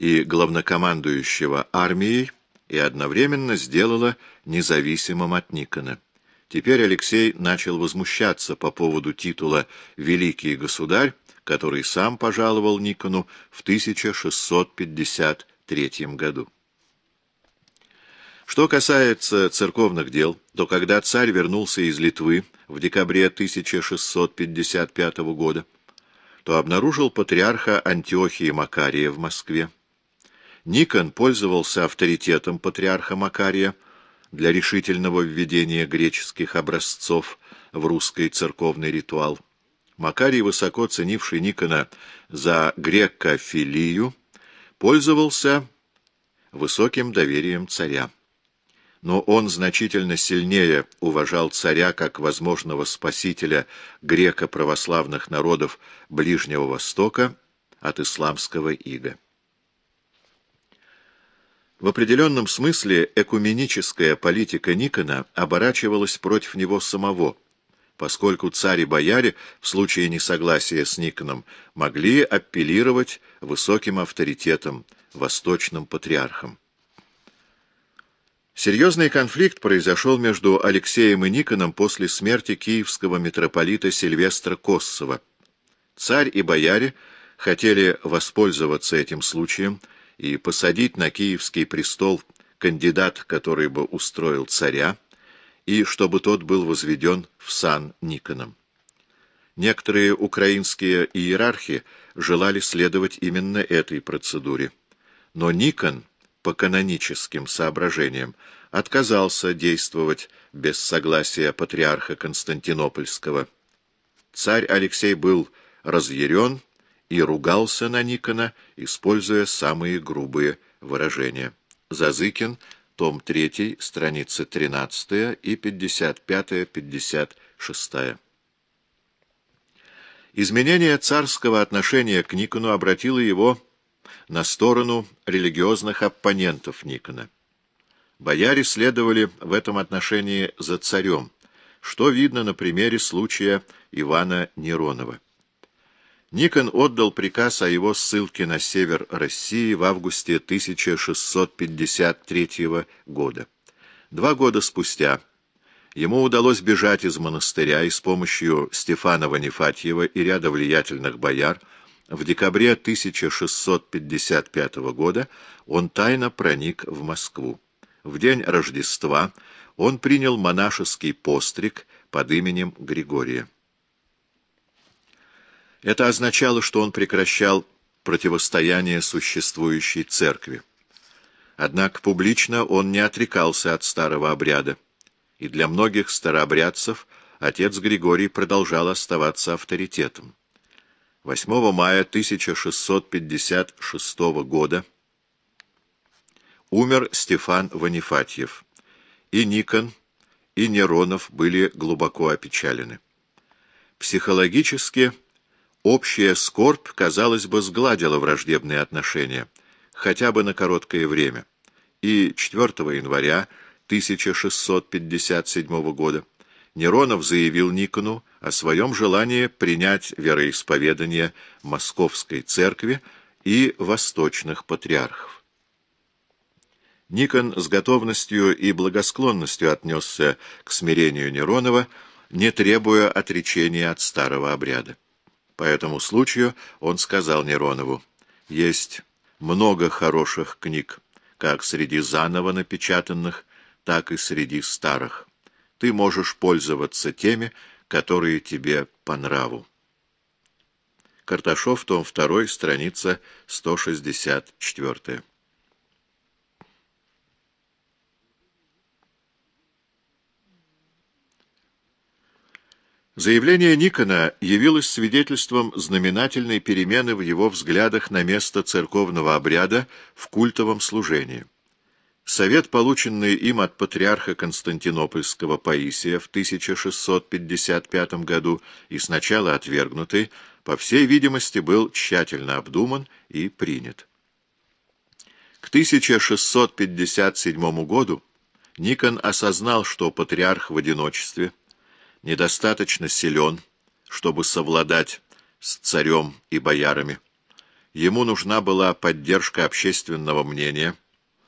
и главнокомандующего армией и одновременно сделала независимым от Никона. Теперь Алексей начал возмущаться по поводу титула «Великий государь», который сам пожаловал Никону в 1653 году. Что касается церковных дел, то когда царь вернулся из Литвы в декабре 1655 года, то обнаружил патриарха Антиохии Макария в Москве. Никон пользовался авторитетом патриарха Макария для решительного введения греческих образцов в русский церковный ритуал. Макарий, высоко ценивший Никона за грекофилию, пользовался высоким доверием царя. Но он значительно сильнее уважал царя как возможного спасителя греко-православных народов Ближнего Востока от исламского ига. В определенном смысле экуменическая политика Никона оборачивалась против него самого, поскольку царь и бояре в случае несогласия с Никоном могли апеллировать высоким авторитетом, восточным патриархом. Серьезный конфликт произошел между Алексеем и Никоном после смерти киевского митрополита Сильвестра Коссова. Царь и бояре хотели воспользоваться этим случаем и посадить на киевский престол кандидат, который бы устроил царя, и чтобы тот был возведен в сан Никоном. Некоторые украинские иерархи желали следовать именно этой процедуре. Но Никон, по каноническим соображениям, отказался действовать без согласия патриарха Константинопольского. Царь Алексей был разъярен и ругался на Никона, используя самые грубые выражения. Зазыкин, том 3, страницы 13 и 55-56. Изменение царского отношения к Никону обратило его на сторону религиозных оппонентов Никона. Бояре следовали в этом отношении за царем, что видно на примере случая Ивана Неронова. Никон отдал приказ о его ссылке на север России в августе 1653 года. Два года спустя ему удалось бежать из монастыря и с помощью Стефана Ванифатьева и ряда влиятельных бояр в декабре 1655 года он тайно проник в Москву. В день Рождества он принял монашеский постриг под именем Григория. Это означало, что он прекращал противостояние существующей церкви. Однако публично он не отрекался от старого обряда, и для многих старообрядцев отец Григорий продолжал оставаться авторитетом. 8 мая 1656 года умер Стефан Ванифатьев, и Никон, и Неронов были глубоко опечалены. Психологически Общая скорбь, казалось бы, сгладила враждебные отношения, хотя бы на короткое время. И 4 января 1657 года Неронов заявил Никону о своем желании принять вероисповедание Московской церкви и восточных патриархов. Никон с готовностью и благосклонностью отнесся к смирению Неронова, не требуя отречения от старого обряда. По этому случаю он сказал Неронову, «Есть много хороших книг, как среди заново напечатанных, так и среди старых. Ты можешь пользоваться теми, которые тебе по нраву». Карташов, том 2, страница 164. Заявление Никона явилось свидетельством знаменательной перемены в его взглядах на место церковного обряда в культовом служении. Совет, полученный им от патриарха Константинопольского Паисия в 1655 году и сначала отвергнутый, по всей видимости, был тщательно обдуман и принят. К 1657 году Никон осознал, что патриарх в одиночестве – недостаточно силен, чтобы совладать с царем и боярами, ему нужна была поддержка общественного мнения,